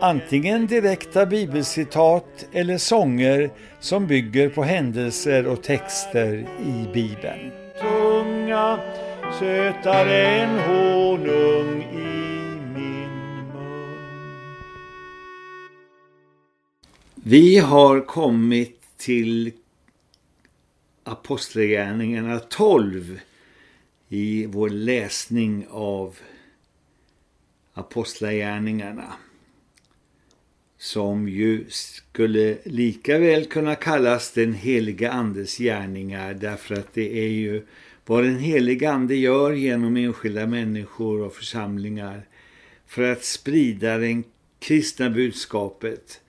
antingen direkta bibelcitat eller sånger som bygger på händelser och texter i Bibeln. Tunga, sötare än honung i min mun. Vi har kommit till Apostlagärningarna 12 i vår läsning av Apostlagärningarna som ju skulle lika väl kunna kallas den heliga andes gärningar därför att det är ju vad den heliga ande gör genom enskilda människor och församlingar för att sprida det kristna budskapet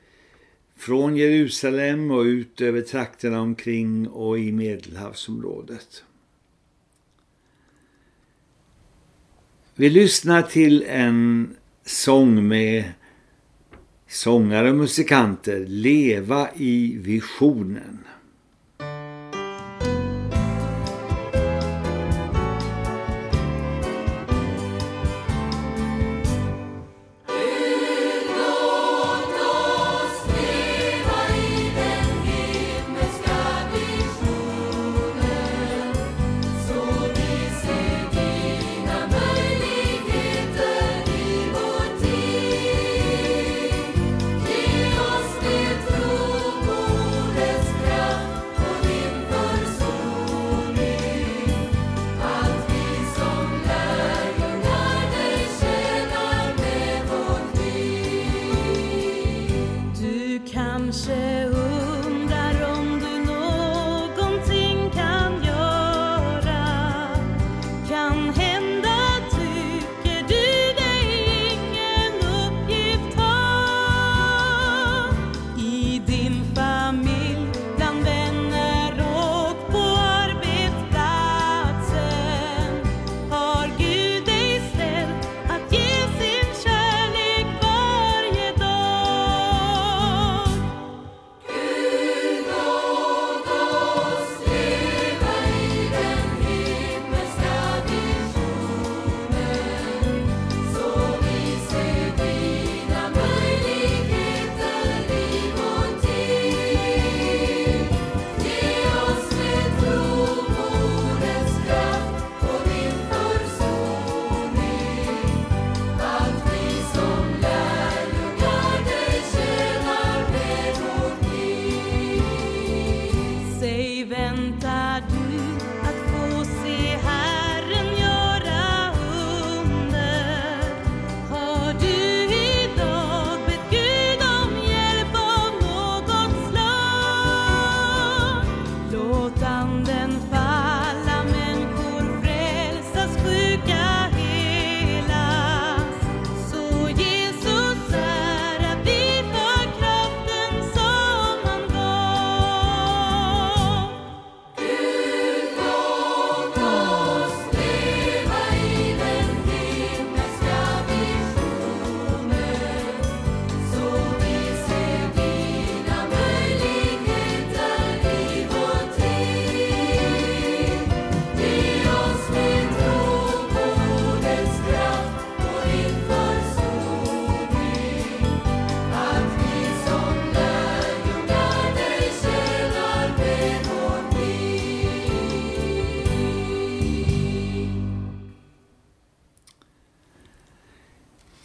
från Jerusalem och ut över trakterna omkring och i Medelhavsområdet. Vi lyssnar till en sång med sångare och musikanter leva i visionen.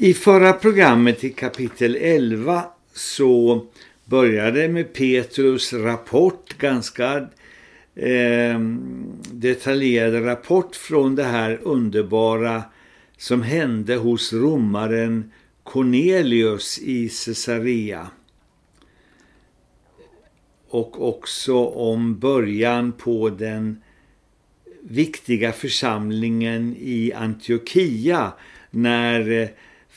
I förra programmet i kapitel 11 så började med Petrus rapport, ganska eh, detaljerad rapport från det här underbara som hände hos romaren Cornelius i Caesarea. Och också om början på den viktiga församlingen i Antiochia när eh,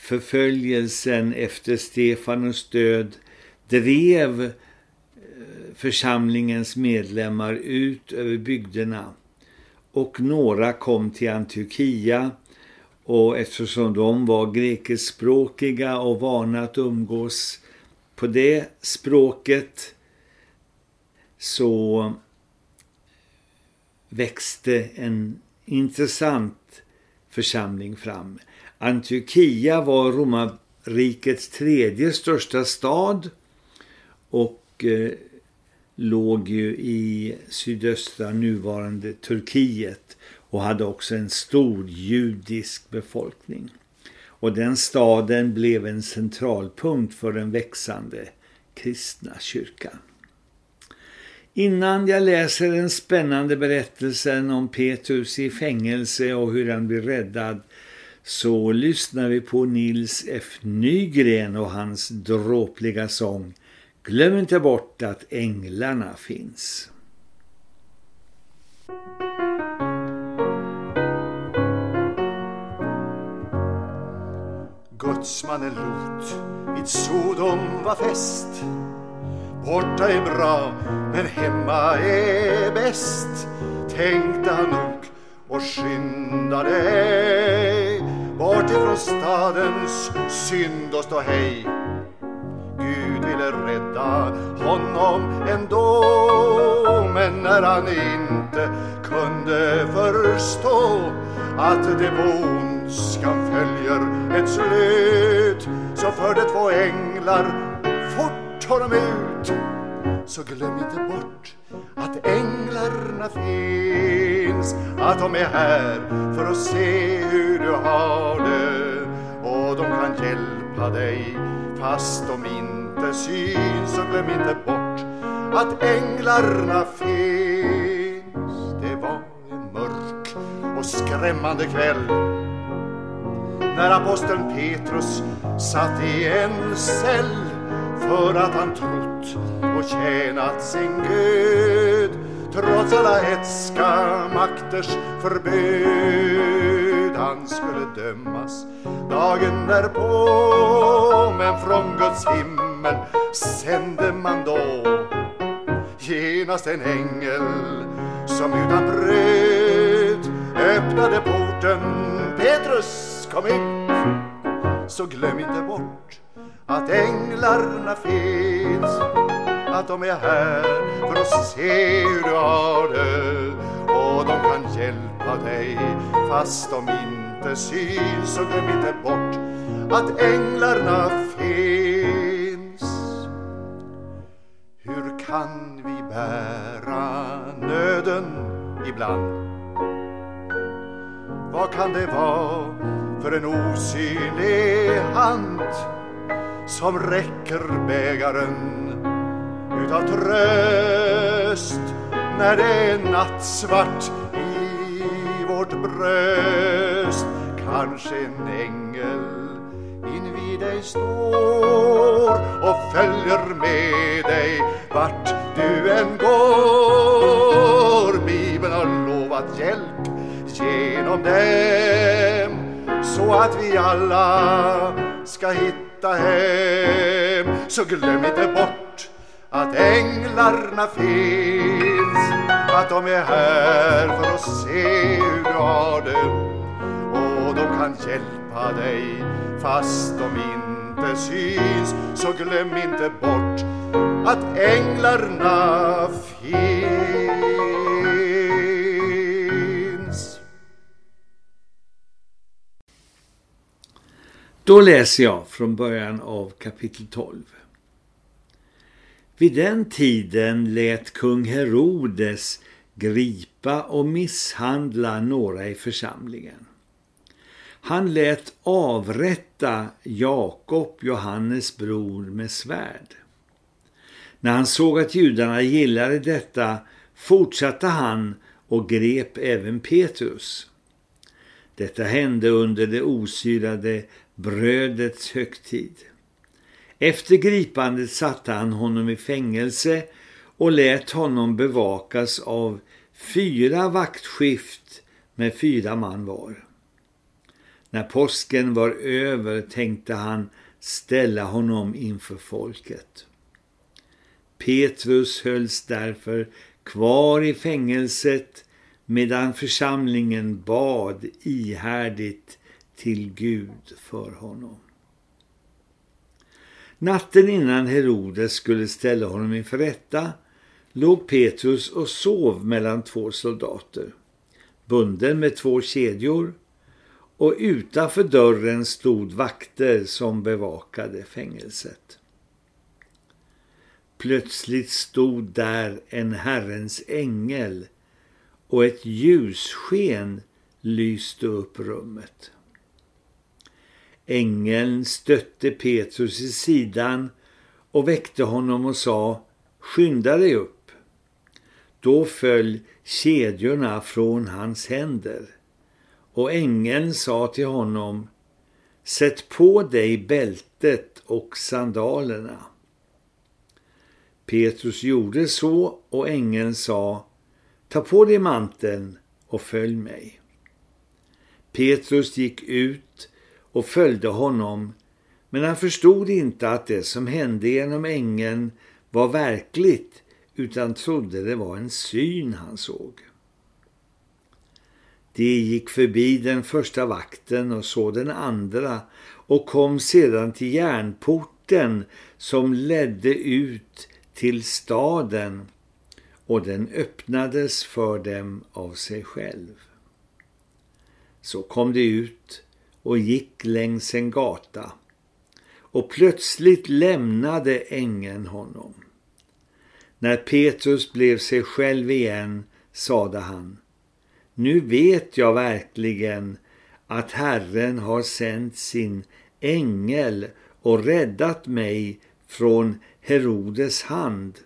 förföljelsen efter Stefanus död drev eh, församlingens medlemmar ut över bygderna och några kom till Antiochia och eftersom de var grekiskspråkiga och vana att umgås på det språket så växte en intressant församling fram. Antiochia var romarrikets tredje största stad och eh, låg ju i sydöstra nuvarande Turkiet och hade också en stor judisk befolkning. Och den staden blev en centralpunkt för den växande kristna kyrkan. Innan jag läser den spännande berättelsen om Petrus i fängelse och hur han blir räddad så lyssnar vi på Nils F. Nygren och hans dråpliga sång Glöm inte bort att änglarna finns. Gudsmannen Lot vid Sodom var fäst Borta är bra, men hemma är bäst Tänkte han nog och skyndade Bort ifrån stadens synd och stå hej. Gud ville rädda honom ändå Men när han inte kunde förstå Att det på ondskan följer ett slut Så förde två änglar fort honom ut. Så glöm inte bort att änglarna finns att de är här för att se hur du har det. Och de kan hjälpa dig fast de inte syns. Så glöm inte bort att änglarna finns. Det var en mörk och skrämmande kväll när aposteln Petrus satt i en cell för att han trott och tjänat sin Gud trots alla hetska makters förbud. Han skulle dömas dagen därpå men från Guds himmel sände man då genast en ängel som utan bröd öppnade porten. Petrus kom in! Så glöm inte bort att änglarna finns att de är här för att se hur du har det och de kan hjälpa dig fast de inte syns så glöm inte bort att änglarna finns Hur kan vi bära nöden ibland? Vad kan det vara för en osynlig hand som räcker bägaren utav tröst när det är nattsvart i vårt bröst. Kanske en ängel invid dig står och följer med dig vart du än går. Bibeln har lovat hjälp genom dem så att vi alla ska hitta hem. Så glöm inte bort att änglarna finns att de är här för att se hur du har det och de kan hjälpa dig fast de inte syns. Så glöm inte bort att änglarna finns. Då läser jag från början av kapitel 12. Vid den tiden lät kung Herodes gripa och misshandla några i församlingen. Han lät avrätta Jakob, Johannes bror, med svärd. När han såg att judarna gillade detta fortsatte han och grep även Petrus. Detta hände under det osyrade brödets högtid. Efter gripandet satte han honom i fängelse och lät honom bevakas av fyra vaktskift med fyra man var. När påsken var över tänkte han ställa honom inför folket. Petrus hölls därför kvar i fängelset medan församlingen bad ihärdigt till Gud för honom. Natten innan Herodes skulle ställa honom inför rätta låg Petrus och sov mellan två soldater, bunden med två kedjor och utanför dörren stod vakter som bevakade fängelset. Plötsligt stod där en Herrens ängel och ett ljussken lyste upp rummet. Ängeln stötte Petrus i sidan och väckte honom och sa, skynda dig upp. Då föll kedjorna från hans händer och ängeln sa till honom, sätt på dig bältet och sandalerna. Petrus gjorde så och ängeln sa, ta på dig manteln och följ mig. Petrus gick ut och följde honom, men han förstod inte att det som hände genom ängeln var verkligt utan trodde det var en syn han såg. De gick förbi den första vakten och så den andra och kom sedan till järnporten som ledde ut till staden och den öppnades för dem av sig själv. Så kom de ut och gick längs en gata och plötsligt lämnade ängeln honom. När Petrus blev sig själv igen sade han Nu vet jag verkligen att Herren har sänt sin ängel och räddat mig från Herodes hand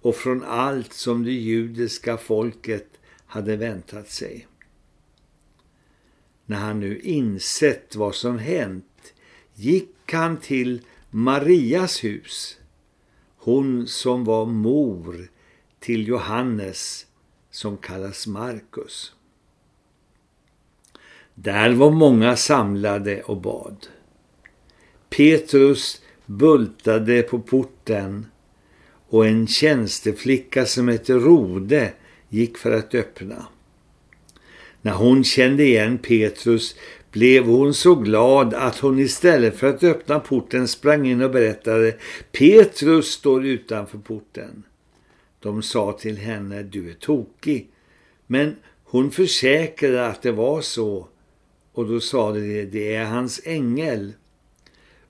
och från allt som det judiska folket hade väntat sig. När han nu insett vad som hänt gick han till Marias hus, hon som var mor till Johannes som kallas Markus. Där var många samlade och bad. Petrus bultade på porten och en tjänsteflicka som hette Rode gick för att öppna. När hon kände igen Petrus blev hon så glad att hon istället för att öppna porten sprang in och berättade Petrus står utanför porten. De sa till henne, du är tokig. Men hon försäkrade att det var så och då sa de, det är hans ängel.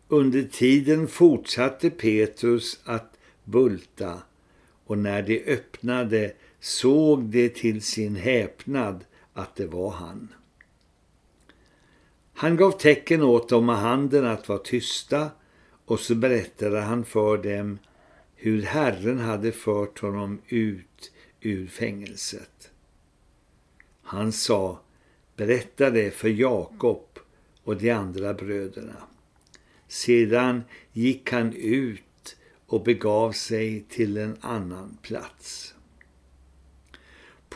Under tiden fortsatte Petrus att bulta och när de öppnade såg de till sin häpnad att det var han. Han gav tecken åt dem med handen att vara tysta och så berättade han för dem hur Herren hade fört honom ut ur fängelset. Han sa, berätta det för Jakob och de andra bröderna. Sedan gick han ut och begav sig till en annan plats.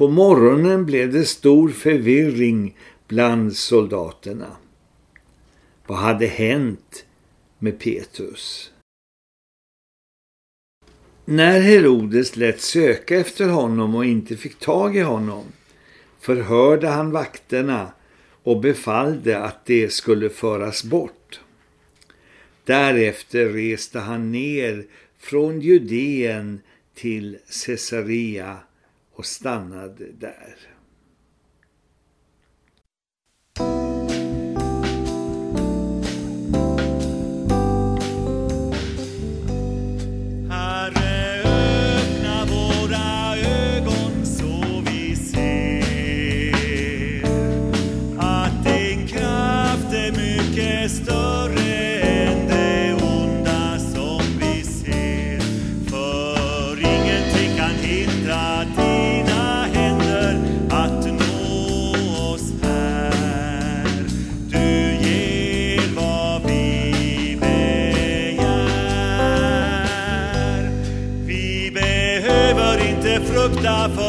På morgonen blev det stor förvirring bland soldaterna. Vad hade hänt med Petrus? När Herodes lät söka efter honom och inte fick tag i honom förhörde han vakterna och befallde att det skulle föras bort. Därefter reste han ner från Judeen till Caesarea och stannade där.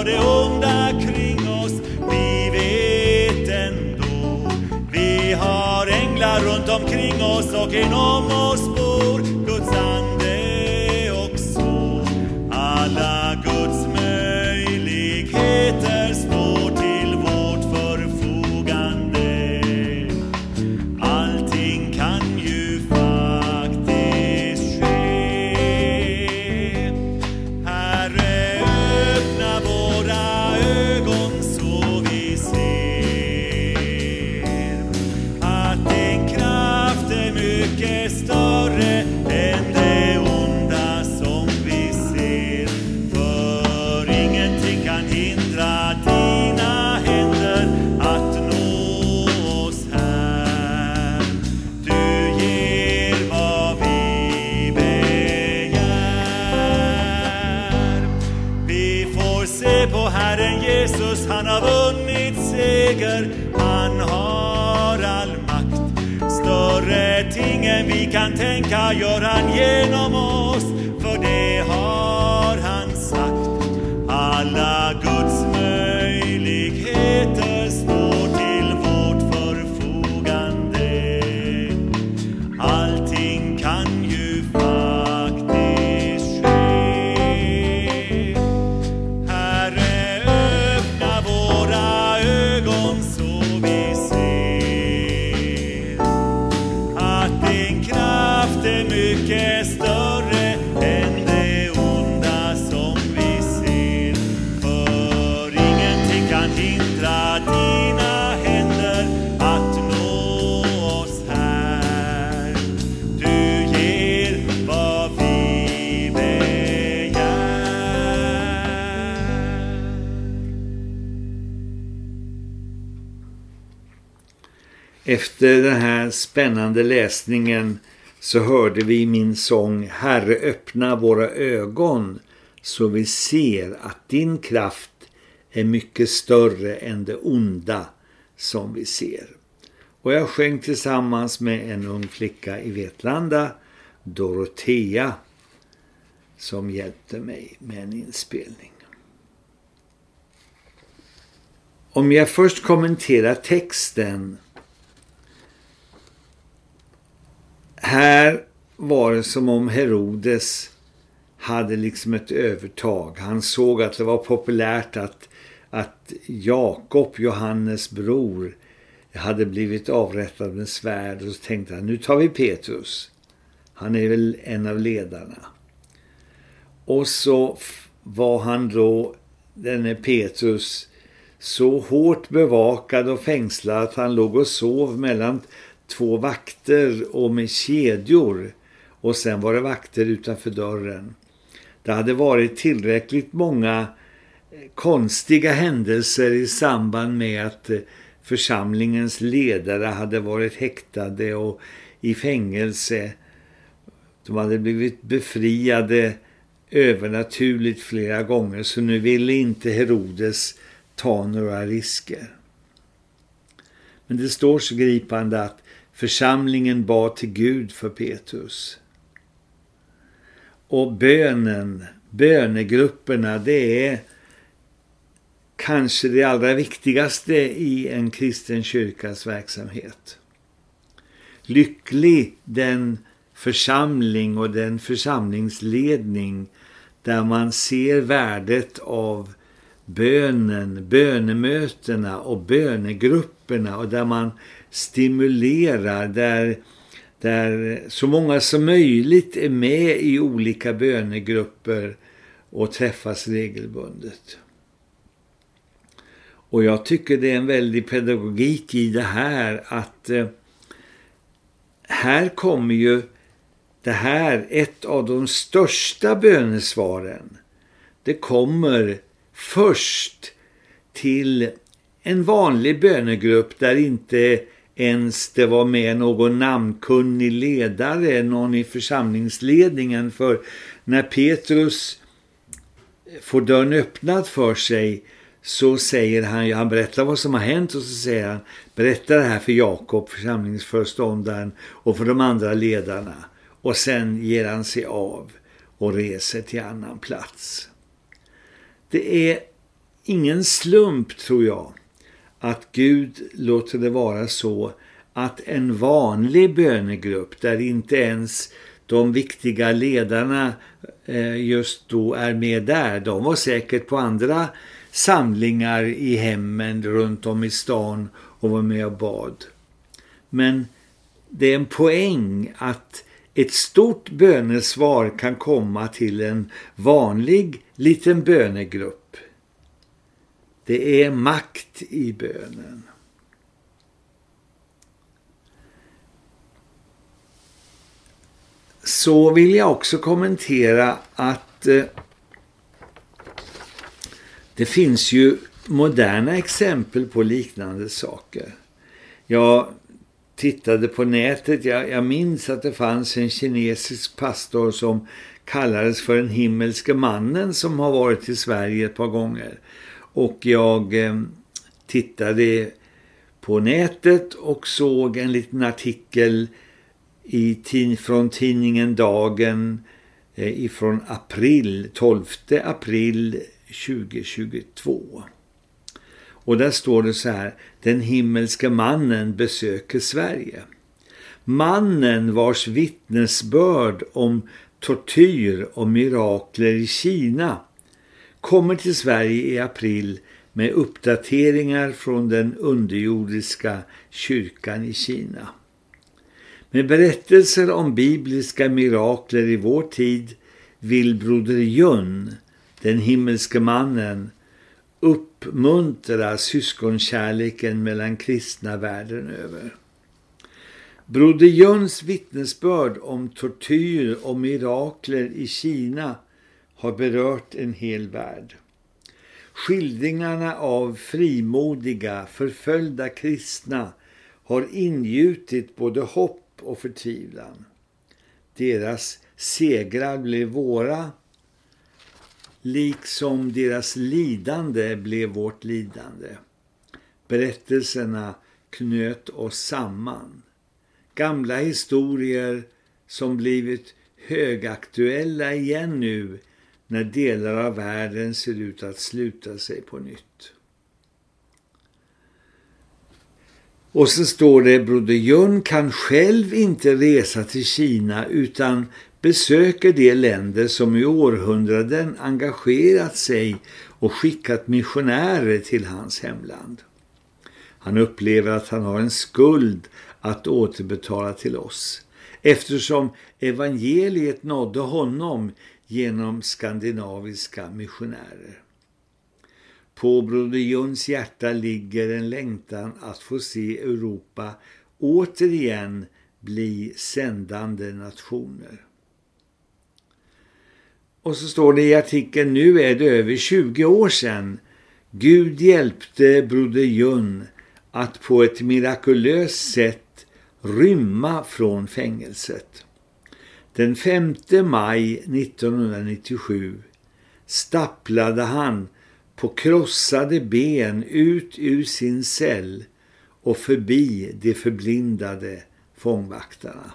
Och det onda kring oss. Vi vet ändå, vi har änglar runt omkring oss och inom oss kan tänka gör han Efter den här spännande läsningen så hörde vi min sång Herre öppna våra ögon så vi ser att din kraft är mycket större än det onda som vi ser. Och jag sjöng tillsammans med en ung flicka i Vetlanda, Dorotea, som hjälpte mig med en inspelning. Om jag först kommenterar texten. Här var det som om Herodes hade liksom ett övertag. Han såg att det var populärt att, att Jakob, Johannes bror, hade blivit avrättad med svärd. Och så tänkte han, nu tar vi Petrus. Han är väl en av ledarna. Och så var han då, denne Petrus, så hårt bevakad och fängslad att han låg och sov mellan två vakter och med kedjor. Och sen var det vakter utanför dörren. Det hade varit tillräckligt många eh, konstiga händelser i samband med att eh, församlingens ledare hade varit häktade och i fängelse. De hade blivit befriade övernaturligt flera gånger så nu ville inte Herodes ta några risker. Men det står så gripande att församlingen bad till Gud för Petrus. Och bönen, bönegrupperna, det är kanske det allra viktigaste i en kristen kyrkas verksamhet. Lycklig den församling och den församlingsledning där man ser värdet av bönen, bönemötena och bönegrupperna och där man stimulerar, där, där så många som möjligt är med i olika bönegrupper och träffas regelbundet. Och jag tycker det är en väldig pedagogik i det här att eh, här kommer ju det här ett av de största bönesvaren. Det kommer först till en vanlig bönegrupp där inte ens det var med någon namnkunnig ledare, någon i församlingsledningen. För när Petrus får dörren öppnad för sig så säger han, han berättar vad som har hänt och så säger han, berätta det här för Jakob, församlingsföreståndaren och för de andra ledarna. Och sen ger han sig av och reser till annan plats. Det är ingen slump tror jag att Gud låter det vara så att en vanlig bönegrupp där inte ens de viktiga ledarna eh, just då är med där. De var säkert på andra samlingar i hemmen runt om i stan och var med och bad. Men det är en poäng att ett stort bönesvar kan komma till en vanlig liten bönegrupp. Det är makt i bönen. Så vill jag också kommentera att eh, det finns ju moderna exempel på liknande saker. Jag tittade på nätet, jag, jag minns att det fanns en kinesisk pastor som kallades för den himmelske mannen som har varit i Sverige ett par gånger. Och jag eh, tittade på nätet och såg en liten artikel i, från tidningen Dagen från ifrån april, 12 april 2022. Och där står det så här, den himmelska mannen besöker Sverige. Mannen vars vittnesbörd om tortyr och mirakler i Kina kommer till Sverige i april med uppdateringar från den underjordiska kyrkan i Kina. Med berättelser om bibliska mirakler i vår tid vill broder Jun, den himmelske mannen, uppmuntra syskonkärleken mellan kristna världen över. Broder Jöns vittnesbörd om tortyr och mirakler i Kina har berört en hel värld. Skildringarna av frimodiga, förföljda kristna har ingjutit både hopp och förtvivlan. Deras segrar blev våra, liksom deras lidande blev vårt lidande. Berättelserna knöt oss samman. Gamla historier som blivit högaktuella igen nu när delar av världen ser ut att sluta sig på nytt. Och så står det, Broder Jön kan själv inte resa till Kina utan besöker de länder som i århundraden engagerat sig och skickat missionärer till hans hemland. Han upplever att han har en skuld att återbetala till oss eftersom evangeliet nådde honom genom skandinaviska missionärer. På Broder Juns hjärta ligger en längtan att få se Europa återigen bli sändande nationer. Och så står det i artikeln, nu är det över 20 år sedan Gud hjälpte Broder Jun att på ett mirakulöst sätt rymma från fängelset. Den 5 maj 1997 stapplade han på krossade ben ut ur sin cell och förbi de förblindade fångvaktarna.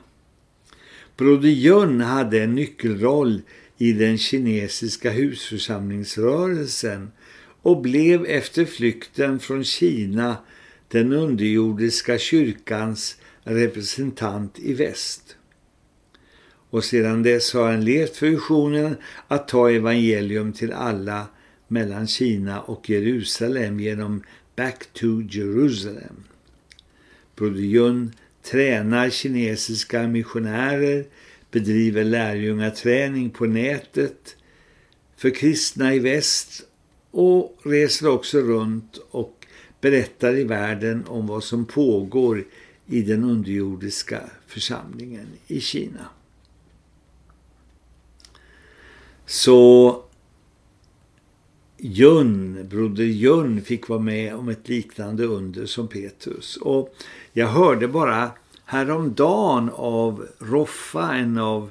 Broder Jön hade en nyckelroll i den kinesiska husförsamlingsrörelsen och blev efter flykten från Kina den underjordiska kyrkans representant i väst. Och sedan dess har han levt för visionen att ta evangelium till alla mellan Kina och Jerusalem genom Back to Jerusalem. Broder Jun tränar kinesiska missionärer, bedriver lärjungaträning på nätet för kristna i väst och reser också runt och berättar i världen om vad som pågår i den underjordiska församlingen i Kina. Så Jön, broder Jön fick vara med om ett liknande under som Petrus. Och jag hörde bara häromdagen av Roffa, en av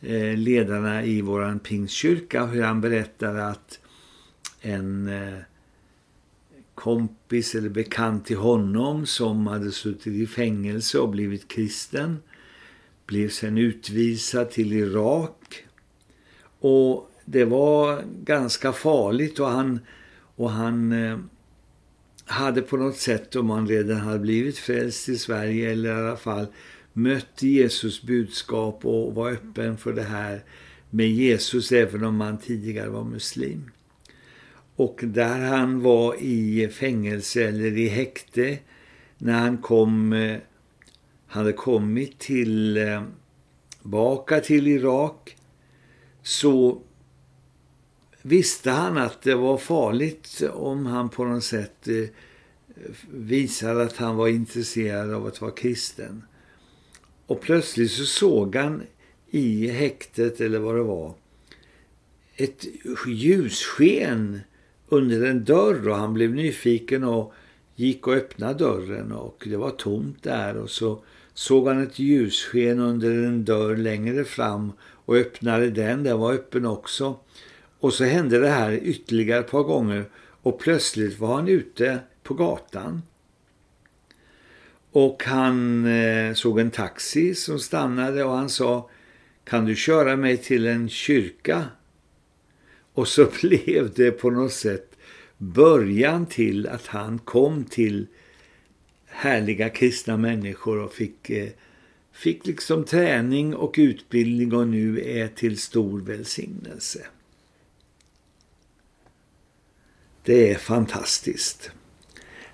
eh, ledarna i våran pingstkyrka, hur han berättade att en eh, kompis eller bekant till honom som hade suttit i fängelse och blivit kristen blev sen utvisad till Irak och det var ganska farligt och han, och han eh, hade på något sätt, om han redan hade blivit frälst i Sverige eller i alla fall mött Jesus budskap och var öppen för det här med Jesus även om han tidigare var muslim. Och där han var i fängelse eller i häkte när han kom, eh, hade kommit till, eh, tillbaka till Irak så visste han att det var farligt om han på något sätt eh, visade att han var intresserad av att vara kristen. Och plötsligt så såg han i häktet eller vad det var ett ljussken under en dörr och han blev nyfiken och gick och öppnade dörren och det var tomt där och så såg han ett ljussken under en dörr längre fram och öppnade den, den var öppen också. Och så hände det här ytterligare ett par gånger och plötsligt var han ute på gatan. Och han eh, såg en taxi som stannade och han sa kan du köra mig till en kyrka? Och så blev det på något sätt början till att han kom till härliga kristna människor och fick, eh, fick liksom träning och utbildning och nu är till stor välsignelse. Det är fantastiskt.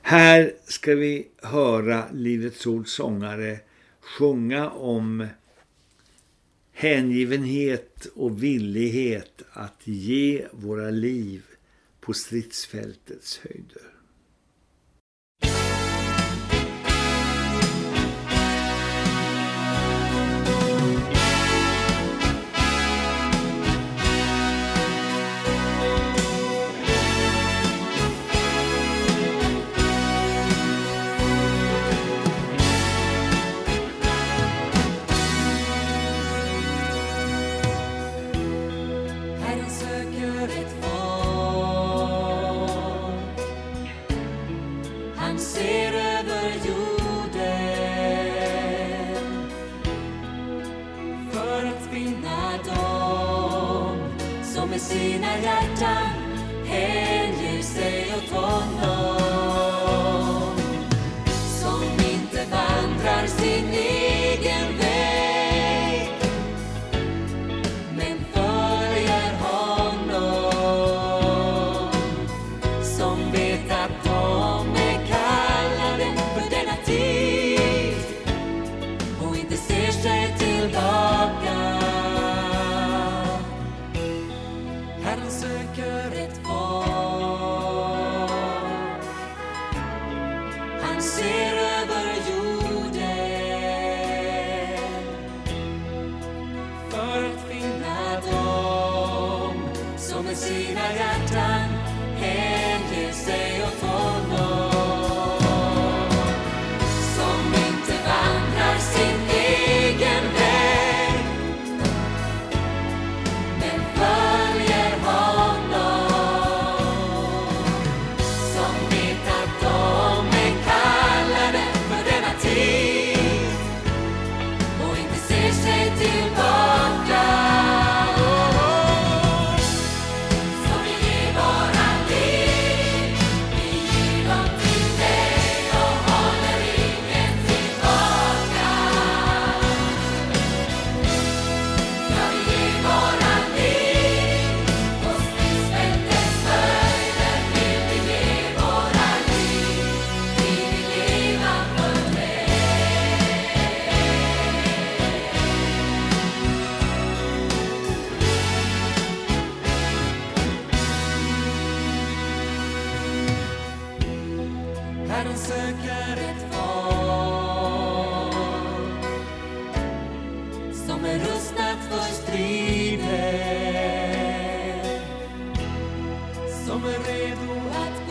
Här ska vi höra Livets Ords sångare sjunga om hängivenhet och villighet att ge våra liv på stridsfältets höjder. medo até.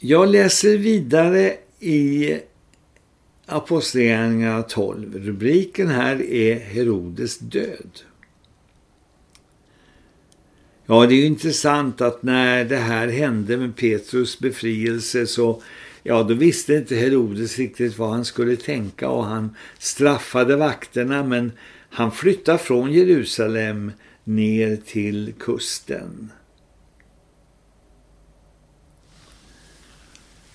Jag läser vidare i Apostlagärningarna 12. Rubriken här är Herodes död. Ja, det är ju intressant att när det här hände med Petrus befrielse så ja, då visste inte Herodes riktigt vad han skulle tänka och han straffade vakterna men han flyttade från Jerusalem ner till kusten.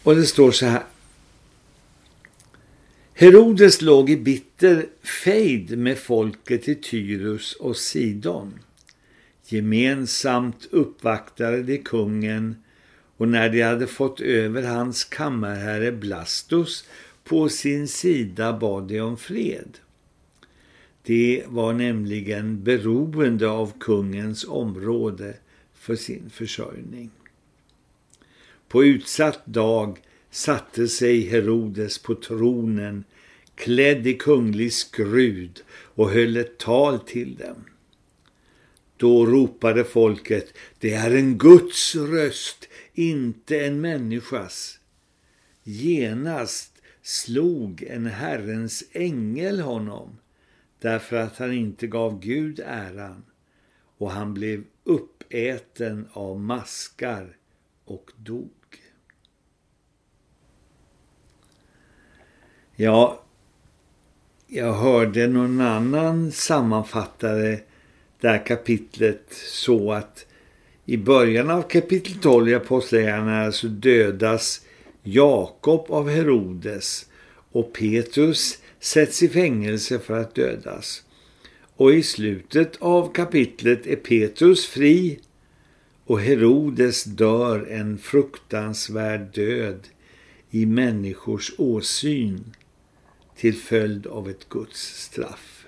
Och det står så här. Herodes låg i bitter fejd med folket i Tyrus och Sidon. Gemensamt uppvaktade de kungen och när de hade fått över hans kammarherre Blastus på sin sida bad de om fred. De var nämligen beroende av kungens område för sin försörjning. På utsatt dag satte sig Herodes på tronen klädd i kunglig skrud och höll ett tal till dem. Då ropade folket, det är en Guds röst, inte en människas. Genast slog en Herrens ängel honom därför att han inte gav Gud äran och han blev uppäten av maskar och dog. Ja, jag hörde någon annan sammanfattare det här kapitlet så att i början av kapitel 12 i Apostlagärningarna så dödas Jakob av Herodes och Petrus sätts i fängelse för att dödas. Och i slutet av kapitlet är Petrus fri och Herodes dör en fruktansvärd död i människors åsyn till följd av ett Guds straff.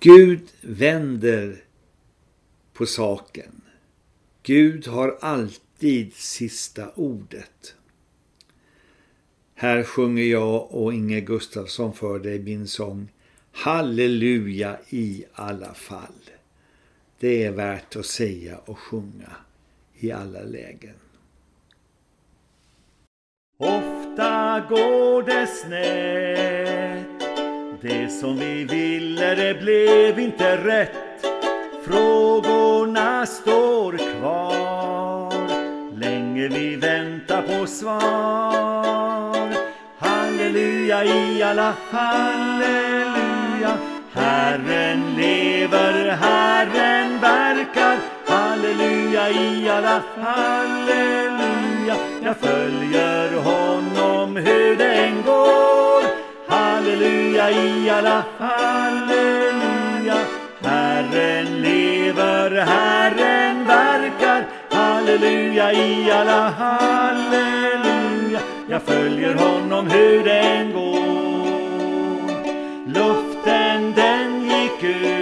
Gud vänder på saken. Gud har alltid sista ordet. Här sjunger jag och Inge Gustafsson för dig min sång Halleluja i alla fall. Det är värt att säga och sjunga i alla lägen. Ofta går det snett. Det som vi ville det blev inte rätt. Frågorna står kvar. Länge vi väntar på svar. Halleluja i alla halleluja. Herren lever, Herren verkar. Halleluja i alla halleluja halleluja Jag följer honom hur den går. Halleluja i alla halleluja. Herren lever, Herren verkar. Halleluja i alla halleluja. Jag följer honom hur den går. Luften den gick ut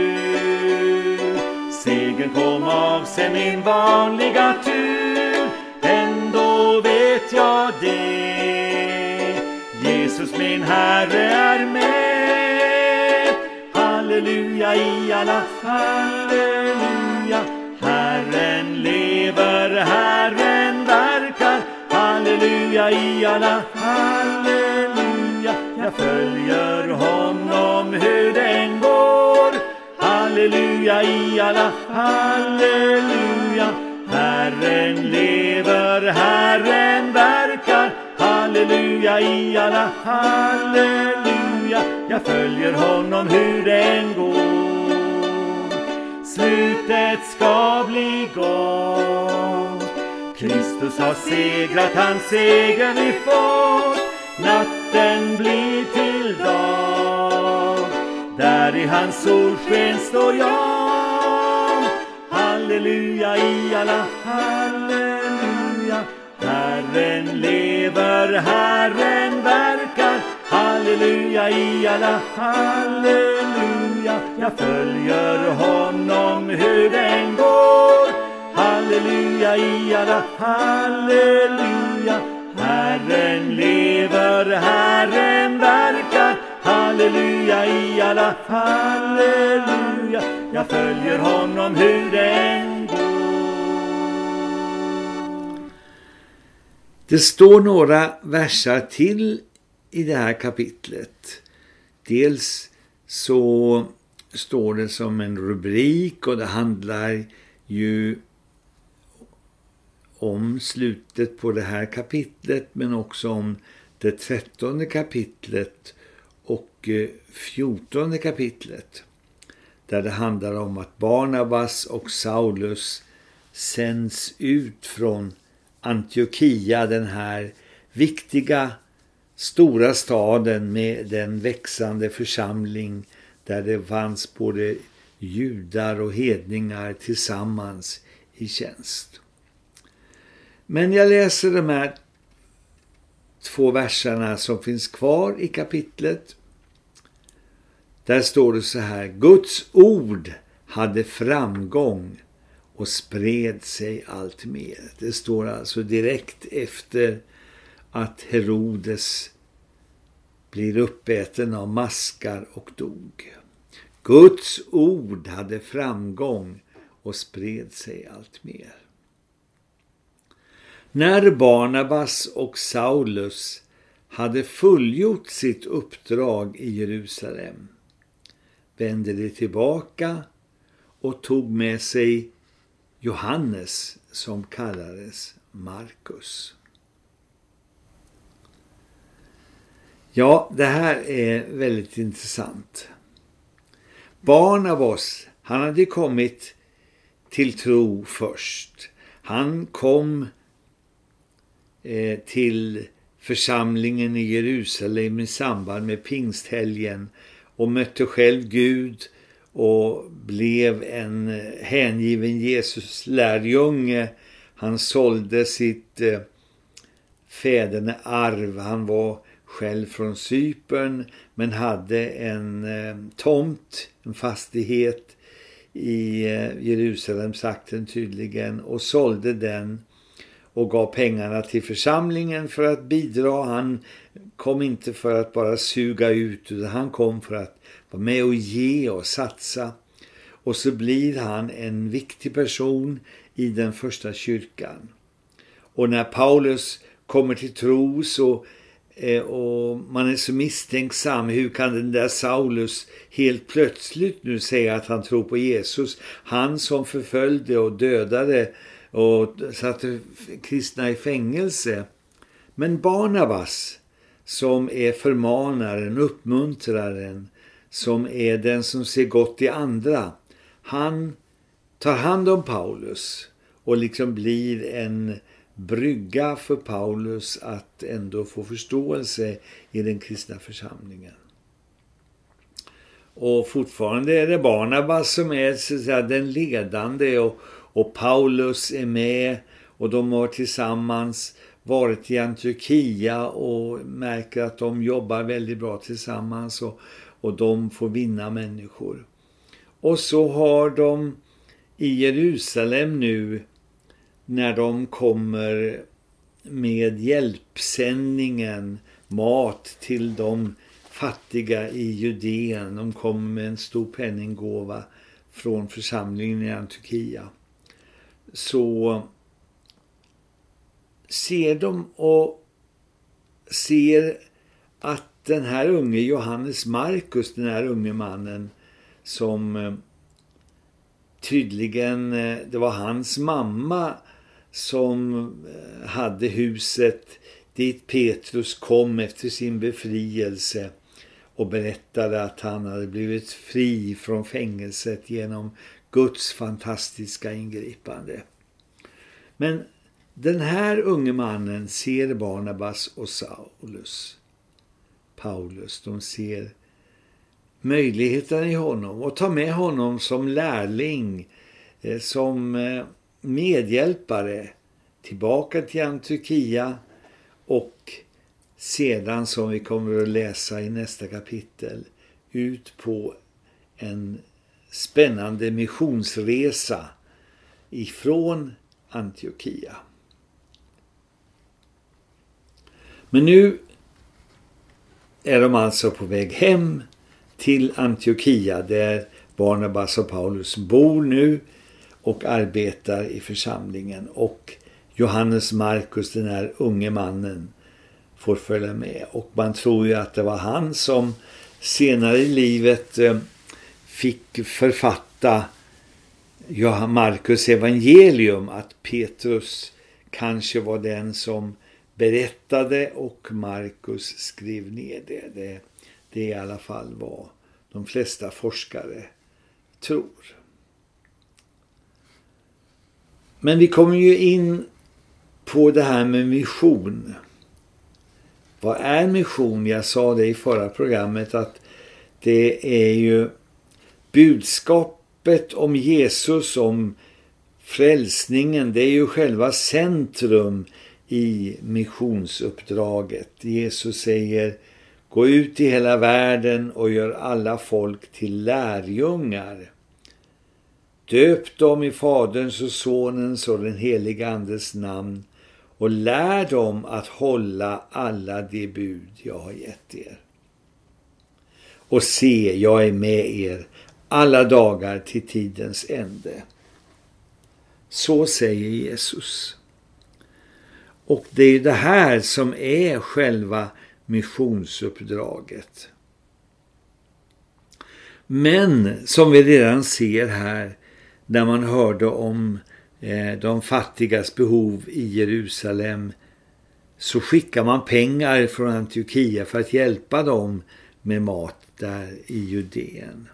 Segern kom av sig min vanliga tur. Herre är med. Halleluja i alla halleluja. Herren lever, Herren verkar. Halleluja i alla halleluja. Jag följer honom hur den går. Halleluja i alla halleluja. Herren lever, Herren verkar Halleluja i alla halleluja. Jag följer honom hur den går. Slutet ska bli gott. Kristus har segrat, hans seger vi fått. Natten blir till dag. Där i hans solsken står jag. Halleluja i alla halleluja. Herren lever, Herren verkar. Halleluja i alla halleluja. Jag följer honom hur den går. Halleluja i alla halleluja. Herren lever, Herren verkar. Halleluja i alla halleluja. Jag följer honom hur den Det står några versar till i det här kapitlet. Dels så står det som en rubrik och det handlar ju om slutet på det här kapitlet men också om det trettonde kapitlet och eh, fjortonde kapitlet där det handlar om att Barnabas och Saulus sänds ut från Antiochia, den här viktiga stora staden med den växande församling där det fanns både judar och hedningar tillsammans i tjänst. Men jag läser de här två verserna som finns kvar i kapitlet. Där står det så här. Guds ord hade framgång och spred sig allt mer. Det står alltså direkt efter att Herodes blir uppäten av maskar och dog. Guds ord hade framgång och spred sig allt mer. När Barnabas och Saulus hade fullgjort sitt uppdrag i Jerusalem vände de tillbaka och tog med sig Johannes som kallades Markus. Ja, det här är väldigt intressant. Barn av oss, han hade kommit till tro först. Han kom eh, till församlingen i Jerusalem i samband med pingsthelgen och mötte själv Gud och blev en hängiven Jesus lärjunge. Han sålde sitt eh, fäderne arv. Han var själv från Cypern men hade en eh, tomt, en fastighet i eh, Jerusalem sakten tydligen och sålde den och gav pengarna till församlingen för att bidra. Han kom inte för att bara suga ut utan han kom för att vara med och ge och satsa. Och så blir han en viktig person i den första kyrkan. Och när Paulus kommer till tro så eh, och man är så misstänksam. Hur kan den där Saulus helt plötsligt nu säga att han tror på Jesus? Han som förföljde och dödade och satte kristna i fängelse. Men Barnabas som är förmanaren, uppmuntraren, som är den som ser gott i andra. Han tar hand om Paulus och liksom blir en brygga för Paulus att ändå få förståelse i den kristna församlingen. Och fortfarande är det Barnabas som är så att säga, den ledande och, och Paulus är med och de har tillsammans varit i Antiochia och märker att de jobbar väldigt bra tillsammans och, och de får vinna människor. Och så har de i Jerusalem nu när de kommer med hjälpsändningen mat till de fattiga i Judeen. De kommer med en stor penninggåva från församlingen i Antikia. Så ser de och ser att den här unge Johannes Markus, den här unge mannen som eh, tydligen, eh, det var hans mamma som eh, hade huset dit Petrus kom efter sin befrielse och berättade att han hade blivit fri från fängelset genom Guds fantastiska ingripande. Men den här unge mannen ser Barnabas och Saulus. Paulus, de ser möjligheten i honom och tar med honom som lärling, eh, som eh, medhjälpare tillbaka till Antiochia och sedan som vi kommer att läsa i nästa kapitel ut på en spännande missionsresa ifrån Antiochia. Men nu är de alltså på väg hem till Antiochia där Barnabas och Paulus bor nu och arbetar i församlingen. Och Johannes Markus, den här unge mannen, får följa med. Och man tror ju att det var han som senare i livet eh, fick författa Markus evangelium att Petrus kanske var den som berättade och Markus skrev ner det. det. Det är i alla fall vad de flesta forskare tror. Men vi kommer ju in på det här med mission. Vad är mission? Jag sa det i förra programmet att det är ju budskapet om Jesus, om frälsningen, det är ju själva centrum i missionsuppdraget. Jesus säger gå ut i hela världen och gör alla folk till lärjungar. Döp dem i Faderns och Sonens och den heliga Andes namn och lär dem att hålla alla de bud jag har gett er. Och se, jag är med er alla dagar till tidens ände. Så säger Jesus. Och det är det här som är själva missionsuppdraget. Men som vi redan ser här när man hörde om eh, de fattigas behov i Jerusalem så skickar man pengar från Antiochia för att hjälpa dem med mat där i Judeen.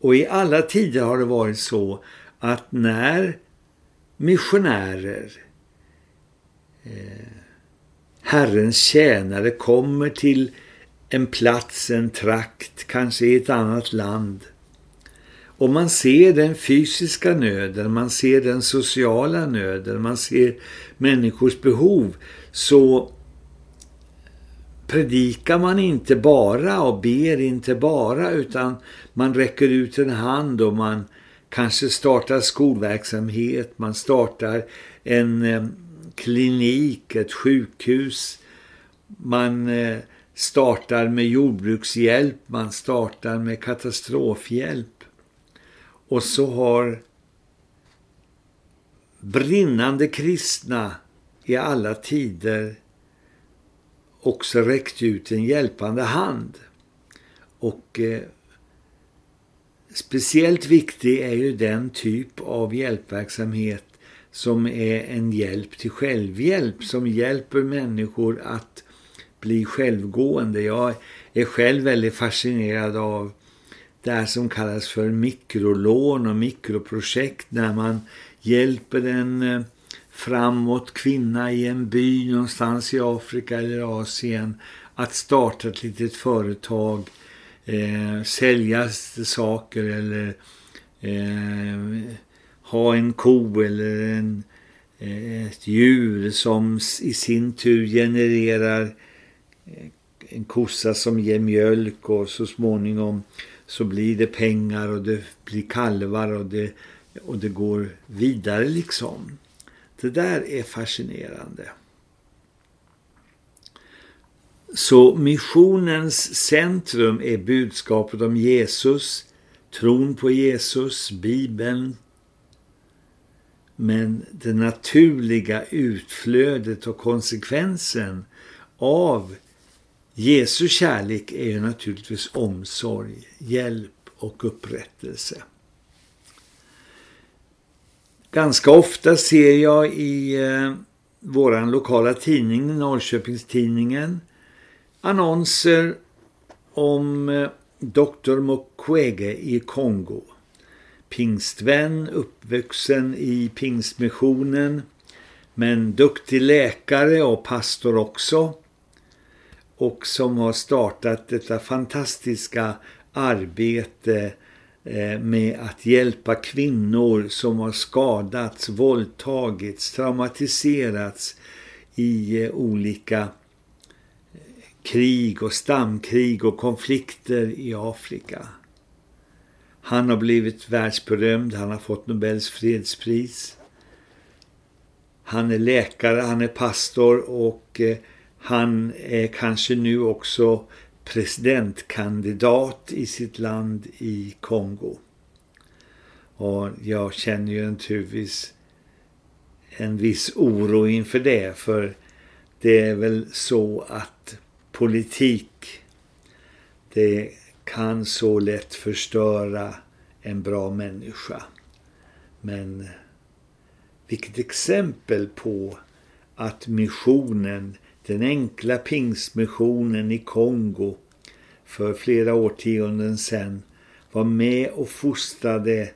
Och i alla tider har det varit så att när missionärer Eh, Herrens tjänare kommer till en plats, en trakt, kanske i ett annat land. Och man ser den fysiska nöden, man ser den sociala nöden, man ser människors behov så predikar man inte bara och ber inte bara utan man räcker ut en hand och man kanske startar skolverksamhet, man startar en eh, klinik, ett sjukhus, man eh, startar med jordbrukshjälp, man startar med katastrofhjälp. Och så har brinnande kristna i alla tider också räckt ut en hjälpande hand. Och eh, speciellt viktig är ju den typ av hjälpverksamhet som är en hjälp till självhjälp, som hjälper människor att bli självgående. Jag är själv väldigt fascinerad av det som kallas för mikrolån och mikroprojekt när man hjälper en eh, framåt kvinna i en by någonstans i Afrika eller Asien att starta ett litet företag, eh, sälja saker eller eh, ha en ko eller en, eh, ett djur som i sin tur genererar eh, en kossa som ger mjölk och så småningom så blir det pengar och det blir kalvar och det, och det går vidare liksom. Det där är fascinerande. Så missionens centrum är budskapet om Jesus, tron på Jesus, Bibeln. Men det naturliga utflödet och konsekvensen av Jesu kärlek är ju naturligtvis omsorg, hjälp och upprättelse. Ganska ofta ser jag i eh, våran lokala tidning, Norrköpingstidningen, annonser om eh, Dr. Mukwege i Kongo. Pingstvän, uppvuxen i pingstmissionen, men duktig läkare och pastor också och som har startat detta fantastiska arbete eh, med att hjälpa kvinnor som har skadats, våldtagits, traumatiserats i eh, olika eh, krig och stamkrig och konflikter i Afrika. Han har blivit världsberömd, han har fått Nobels fredspris. Han är läkare, han är pastor och eh, han är kanske nu också presidentkandidat i sitt land i Kongo. Och jag känner ju naturligtvis en viss oro inför det för det är väl så att politik det kan så lätt förstöra en bra människa. Men vilket exempel på att missionen, den enkla pingsmissionen i Kongo för flera årtionden sedan var med och fostrade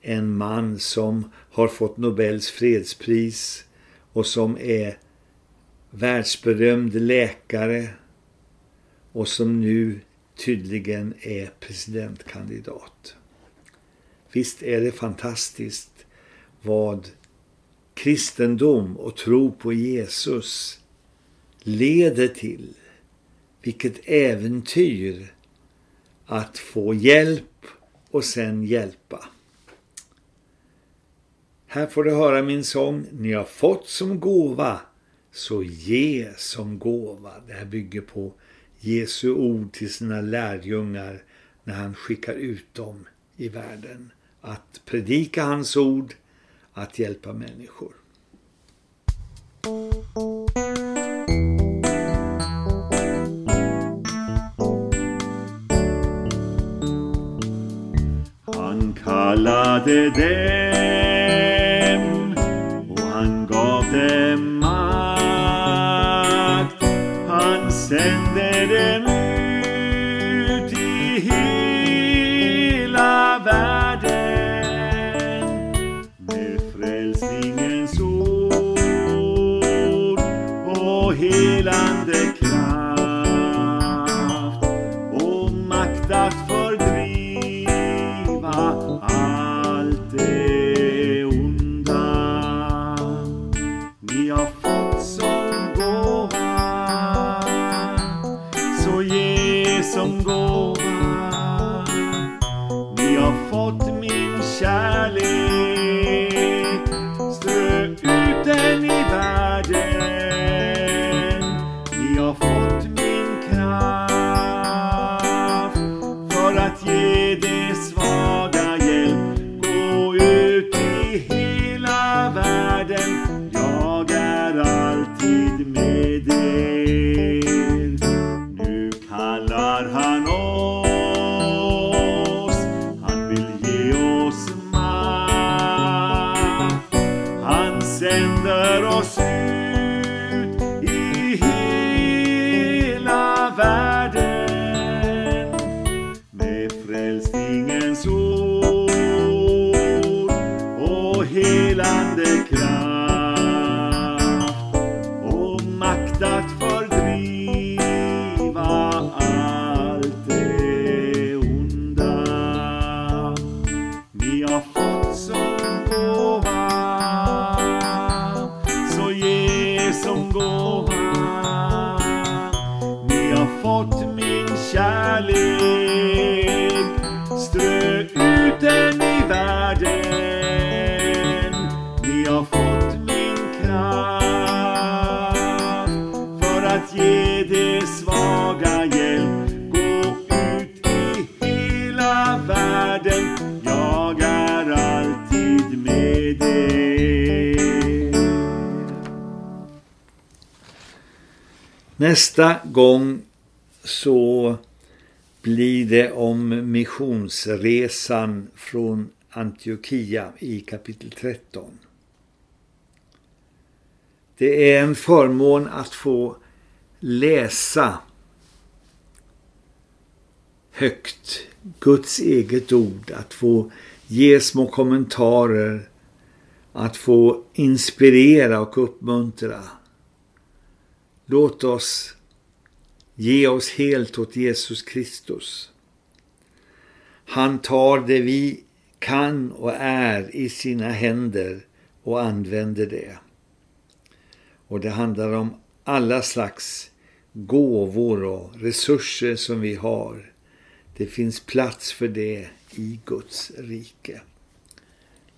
en man som har fått Nobels fredspris och som är världsberömd läkare och som nu tydligen är presidentkandidat. Visst är det fantastiskt vad kristendom och tro på Jesus leder till. Vilket äventyr att få hjälp och sen hjälpa. Här får du höra min sång. Ni har fått som gåva, så ge som gåva. Det här bygger på Jesu ord till sina lärjungar när han skickar ut dem i världen. Att predika hans ord, att hjälpa människor. Han kallade dem ut gång så blir det om missionsresan från Antiochia i kapitel 13. Det är en förmån att få läsa högt Guds eget ord, att få ge små kommentarer, att få inspirera och uppmuntra. Låt oss ge oss helt åt Jesus Kristus. Han tar det vi kan och är i sina händer och använder det. Och det handlar om alla slags gåvor och resurser som vi har. Det finns plats för det i Guds rike.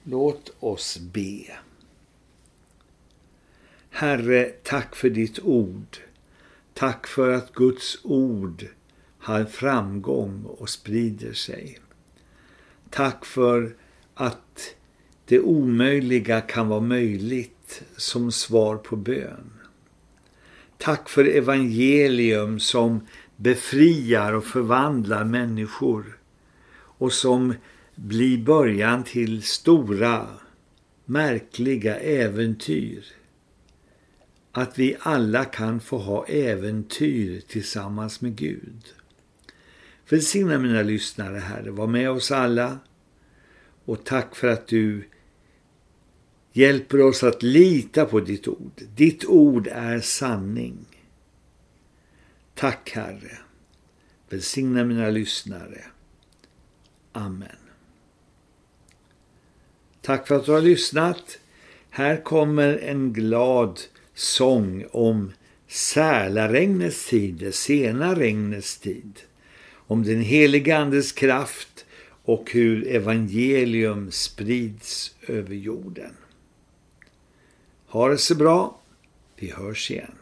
Låt oss be. Herre, tack för ditt ord. Tack för att Guds ord har framgång och sprider sig. Tack för att det omöjliga kan vara möjligt som svar på bön. Tack för evangelium som befriar och förvandlar människor och som blir början till stora, märkliga äventyr. Att vi alla kan få ha äventyr tillsammans med Gud. Välsigna mina lyssnare, Herre. Var med oss alla. Och tack för att du hjälper oss att lita på ditt ord. Ditt ord är sanning. Tack, Herre. Välsigna mina lyssnare. Amen. Tack för att du har lyssnat. Här kommer en glad sång om sälaregnets tid, det sena regnets tid. Om den heliga andes kraft och hur evangelium sprids över jorden. Ha det så bra. Vi hörs igen.